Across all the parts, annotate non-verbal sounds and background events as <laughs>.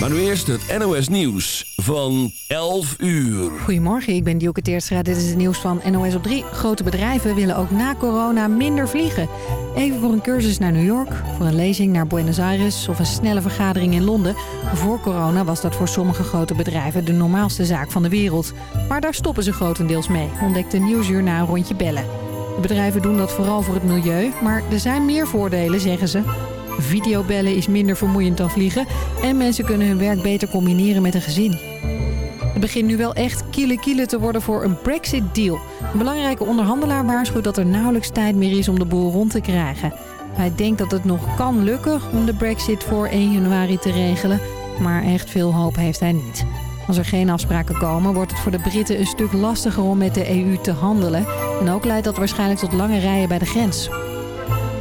Maar nu eerst het NOS Nieuws van 11 uur. Goedemorgen, ik ben Dielke Teerstra. Dit is het nieuws van NOS op 3. Grote bedrijven willen ook na corona minder vliegen. Even voor een cursus naar New York, voor een lezing naar Buenos Aires... of een snelle vergadering in Londen. Voor corona was dat voor sommige grote bedrijven de normaalste zaak van de wereld. Maar daar stoppen ze grotendeels mee, ontdekte Nieuwsuur na een rondje bellen. De bedrijven doen dat vooral voor het milieu, maar er zijn meer voordelen, zeggen ze. Videobellen is minder vermoeiend dan vliegen en mensen kunnen hun werk beter combineren met een gezin. Het begint nu wel echt kiele kiele te worden voor een Brexit-deal. Een belangrijke onderhandelaar waarschuwt dat er nauwelijks tijd meer is om de boel rond te krijgen. Hij denkt dat het nog kan lukken om de Brexit voor 1 januari te regelen, maar echt veel hoop heeft hij niet. Als er geen afspraken komen, wordt het voor de Britten een stuk lastiger om met de EU te handelen. En ook leidt dat waarschijnlijk tot lange rijen bij de grens.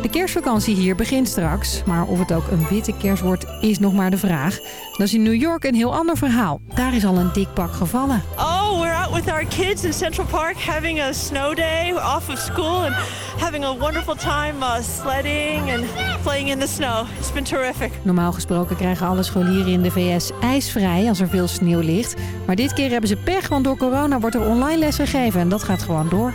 De kerstvakantie hier begint straks, maar of het ook een witte kerst wordt is nog maar de vraag. Dat is in New York een heel ander verhaal. Daar is al een dik pak gevallen. Oh, we're out with our kids in Central Park having a snow day off of school and having a wonderful time uh, sledding and playing in the snow. It's been terrific. Normaal gesproken krijgen alle scholieren in de VS ijsvrij als er veel sneeuw ligt. Maar dit keer hebben ze pech, want door corona wordt er online les gegeven en dat gaat gewoon door.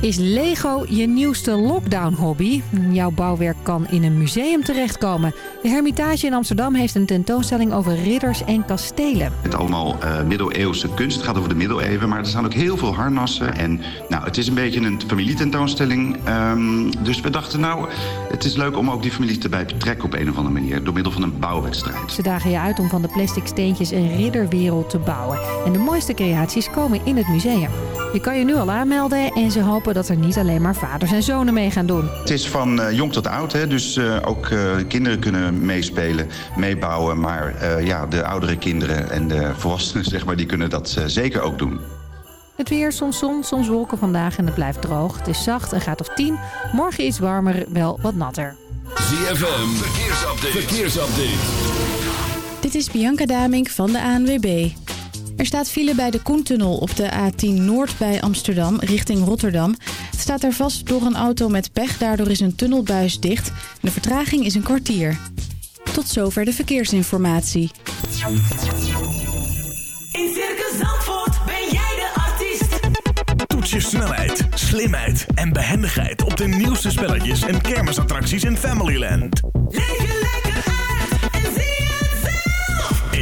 Is Lego je nieuwste lockdown-hobby? Jouw bouwwerk kan in een museum terechtkomen. De Hermitage in Amsterdam heeft een tentoonstelling over ridders en kastelen. Het allemaal uh, middeleeuwse kunst. Het gaat over de middeleeuwen, maar er staan ook heel veel harnassen. En nou, het is een beetje een familietentoonstelling. Um, dus we dachten, nou, het is leuk om ook die familie erbij te betrekken op een of andere manier. Door middel van een bouwwedstrijd. Ze dagen je uit om van de plastic steentjes een ridderwereld te bouwen. En de mooiste creaties komen in het museum. Je kan je nu al aanmelden en ze hopen dat er niet alleen maar vaders en zonen mee gaan doen. Het is van uh, jong tot oud, hè? dus uh, ook uh, kinderen kunnen meespelen, meebouwen. Maar ja, de oudere kinderen en de volwassenen <laughs> zeg maar, die kunnen dat zeker ook doen. Het weer, soms zon, soms wolken vandaag en het blijft droog. Het is zacht en gaat op 10. Morgen iets warmer, wel wat natter. ZFM, verkeersupdate. verkeersupdate. Dit is Bianca Damink van de ANWB. Er staat file bij de Koentunnel op de A10 Noord bij Amsterdam richting Rotterdam. Het staat er vast door een auto met pech, daardoor is een tunnelbuis dicht. De vertraging is een kwartier. Tot zover de verkeersinformatie. In Circus Zandvoort ben jij de artiest. Toets je snelheid, slimheid en behendigheid op de nieuwste spelletjes en kermisattracties in Familyland. Leef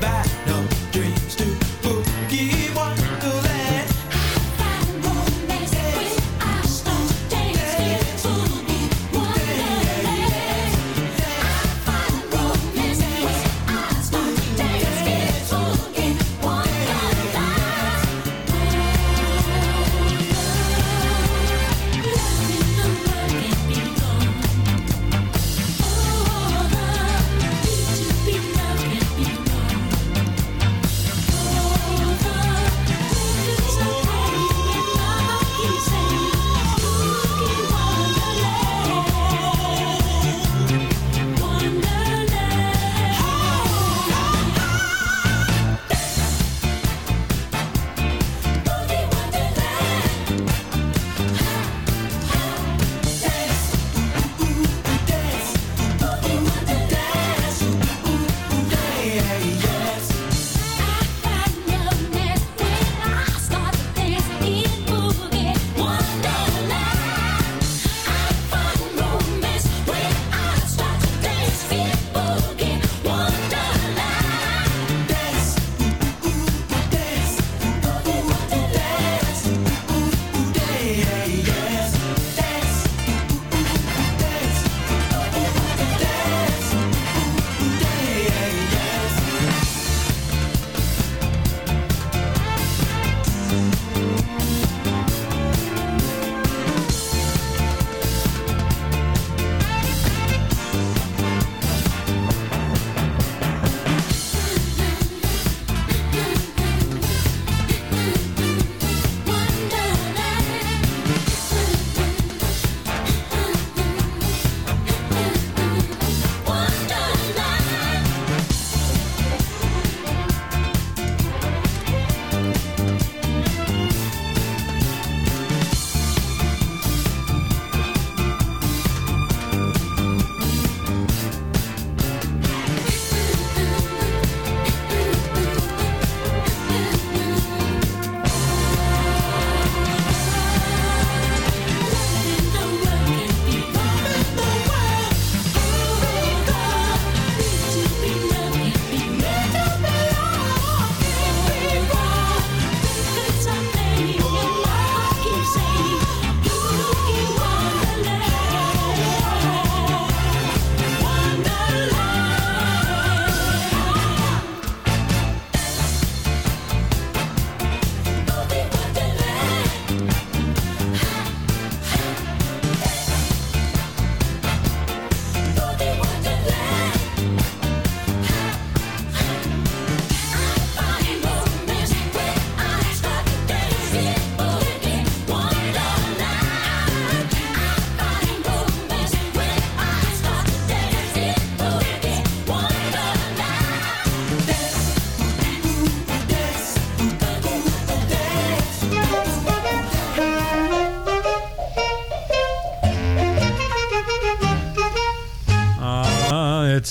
back, no dreams to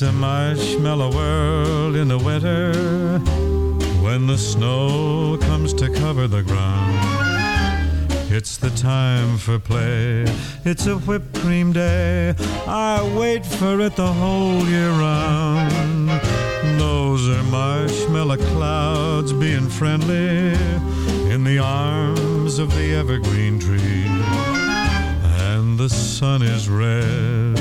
It's a marshmallow world in the winter when the snow comes to cover the ground. It's the time for play. It's a whipped cream day. I wait for it the whole year round. Those are marshmallow clouds being friendly in the arms of the evergreen tree. And the sun is red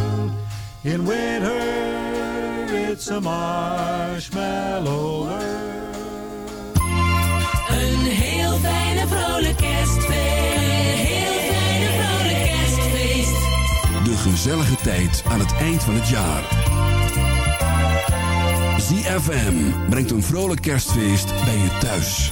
In winter it's a marshmallow world. Een heel fijne vrolijk kerstfeest. Een heel fijne vrolijk kerstfeest. De gezellige tijd aan het eind van het jaar. ZFM brengt een vrolijk kerstfeest bij je thuis.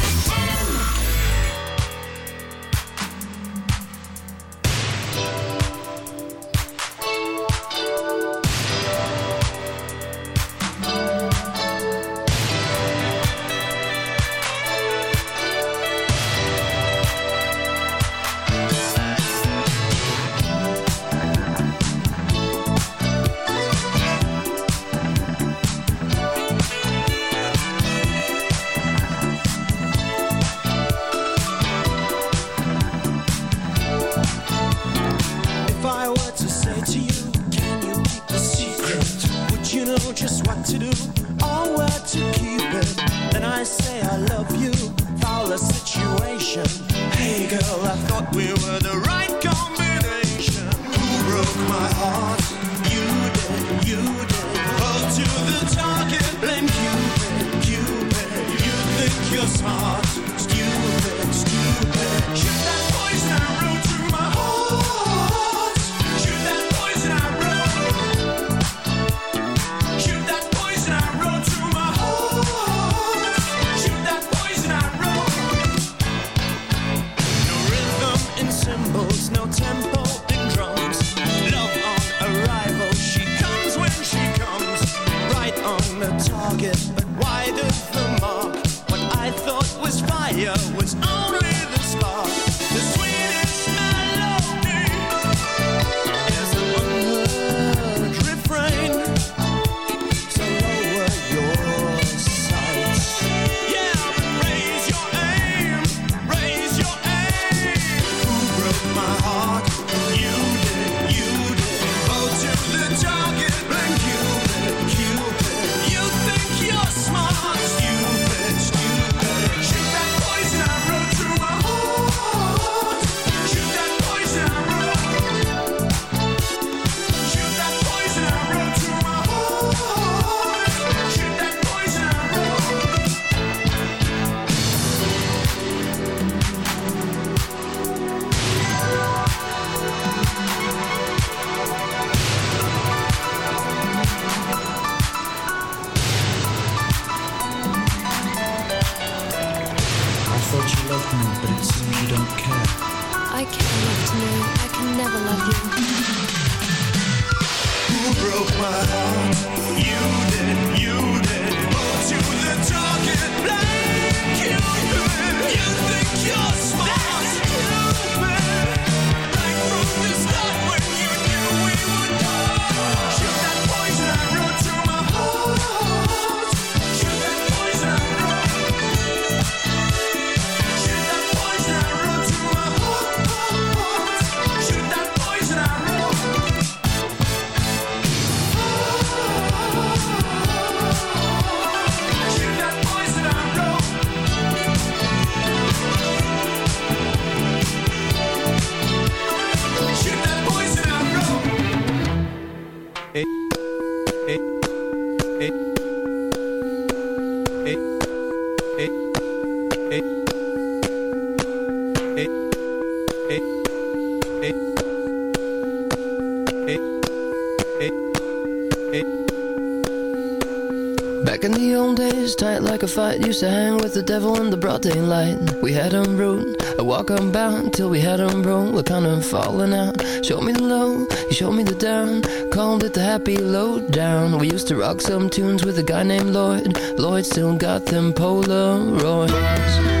Fight, used to hang with the devil in the broad daylight. We had 'em rude, a walk unbound till we had 'em broke. We're kind of falling out. Showed me the low, you showed me the down. Called it the happy lowdown. We used to rock some tunes with a guy named Lloyd. Lloyd still got them Polaroids.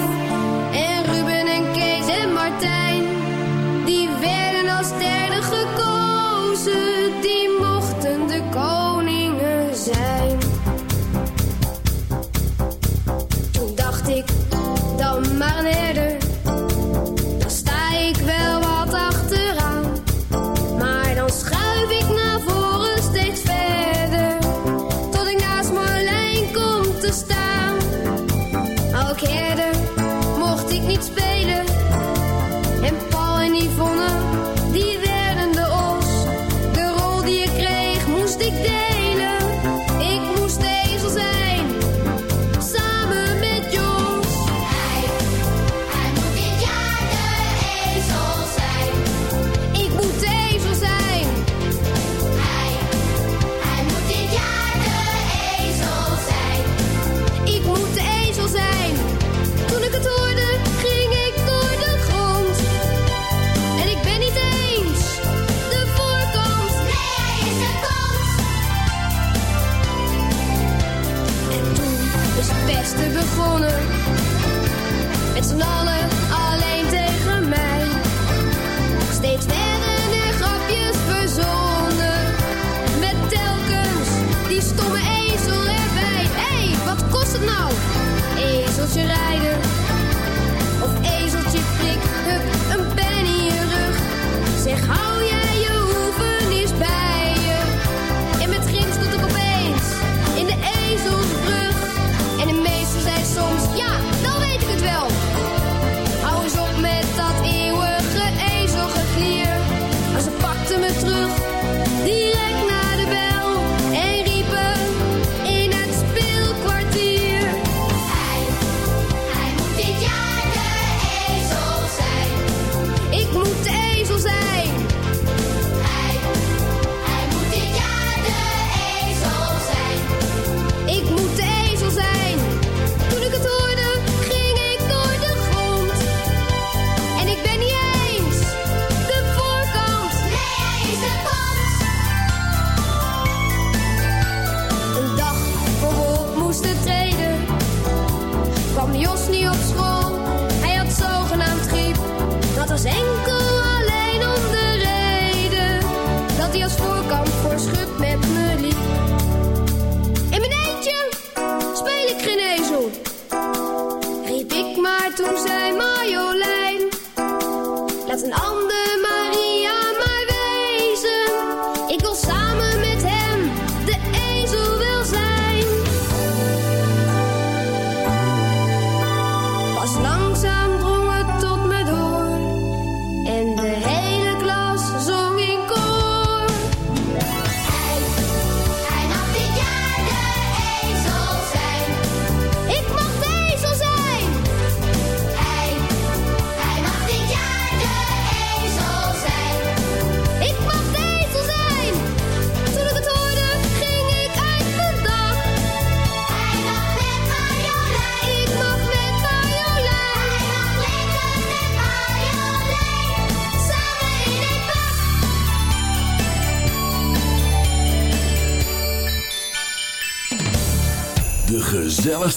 koningen zijn.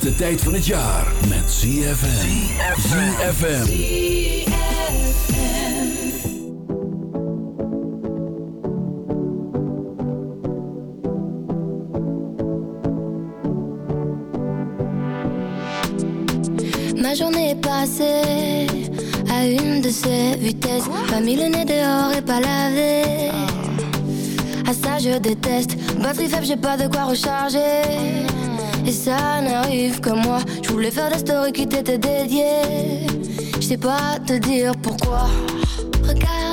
De tijd van het jaar met ZFM. ZFM. Ma journée est passée à une de ces vitesses. Pas mis le nez dehors et pas lavé. À ça je déteste. Batterie faible, j'ai pas de quoi recharger. Et ça n'arrive que moi. Je voulais faire la story qui t'étaient dédiée. Je sais pas te dire pourquoi. Regarde.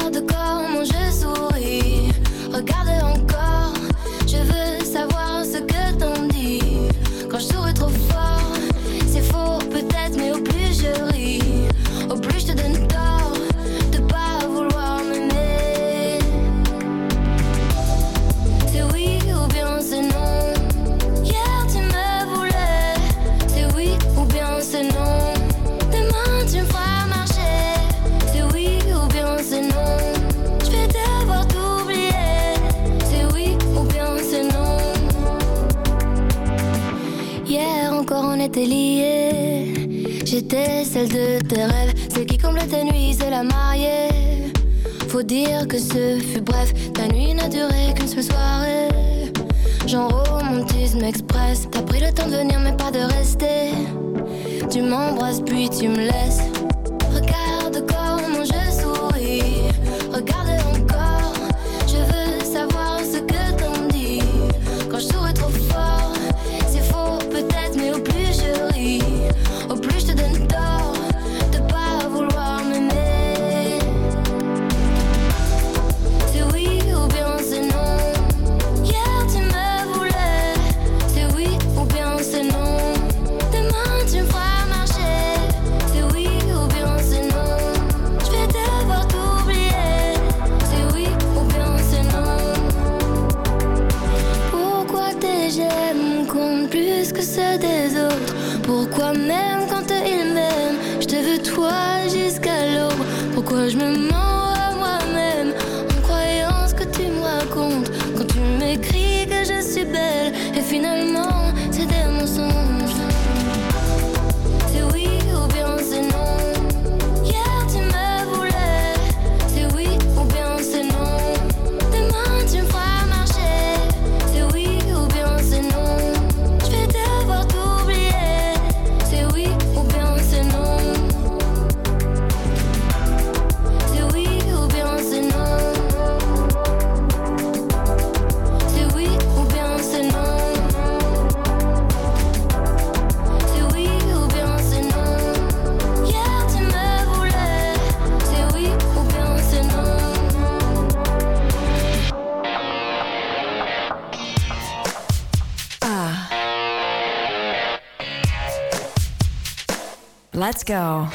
J'étais celle de tes rêves, celle qui comble tes nuits et la mariée. Faut dire que ce fut bref, ta nuit n'a duré qu'une seule soirée. J'en romantisme express, t'as pris le temps de venir mais pas de rester. Tu m'embrasses puis tu me laisses. Let's go.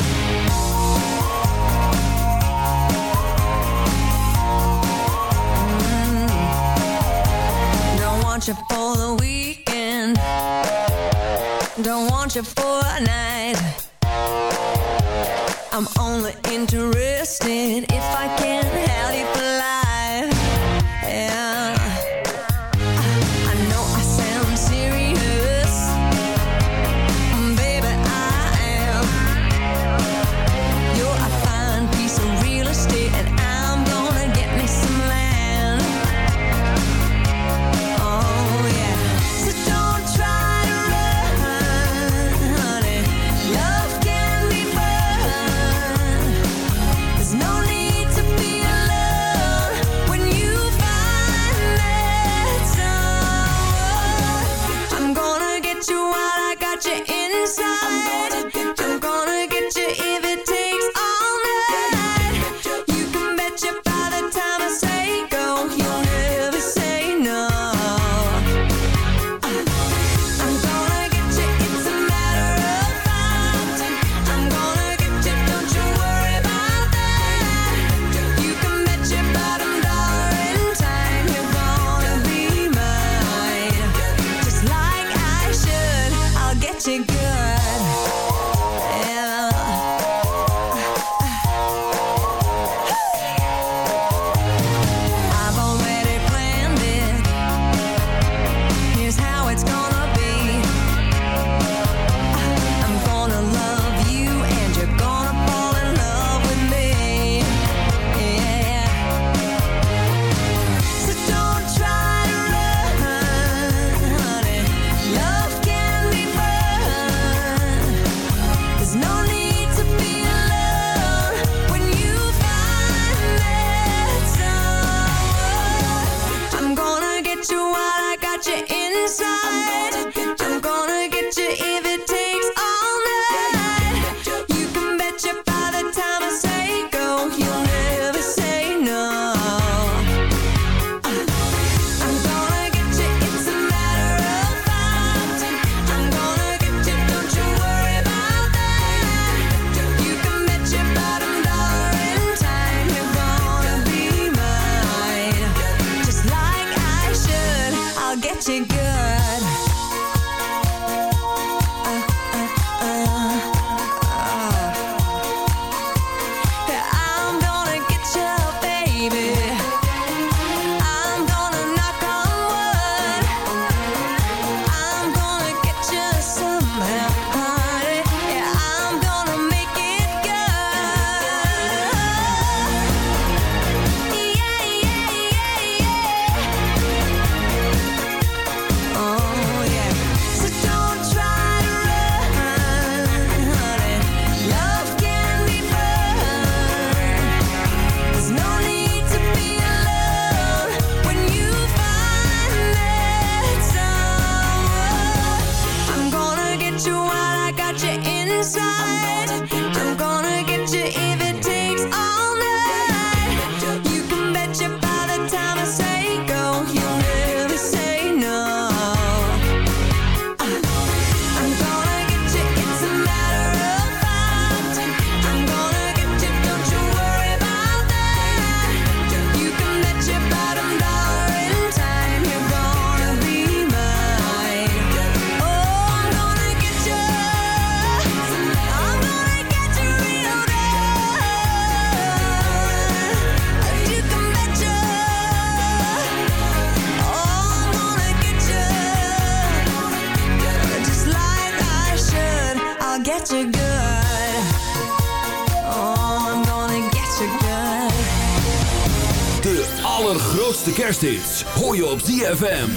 Hoor je op ZFM.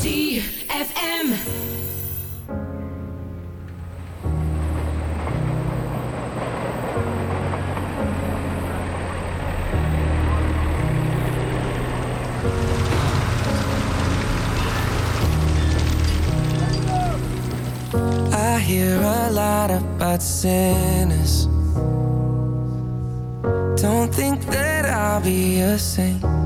ZFM. I hear a lot about sinners. Don't think that I'll be a saint.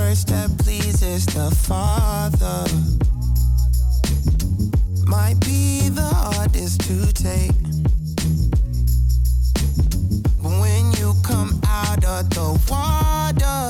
First step pleases the Father. Might be the hardest to take. When you come out of the water,